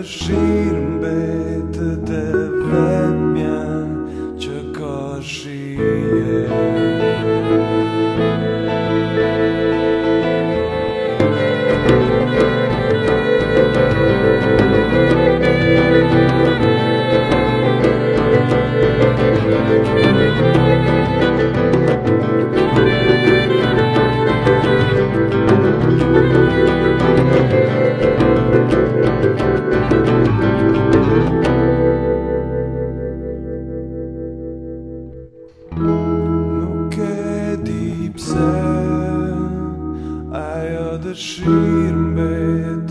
të shirë mbetë të vetëmja që ka shirë Thank you. she made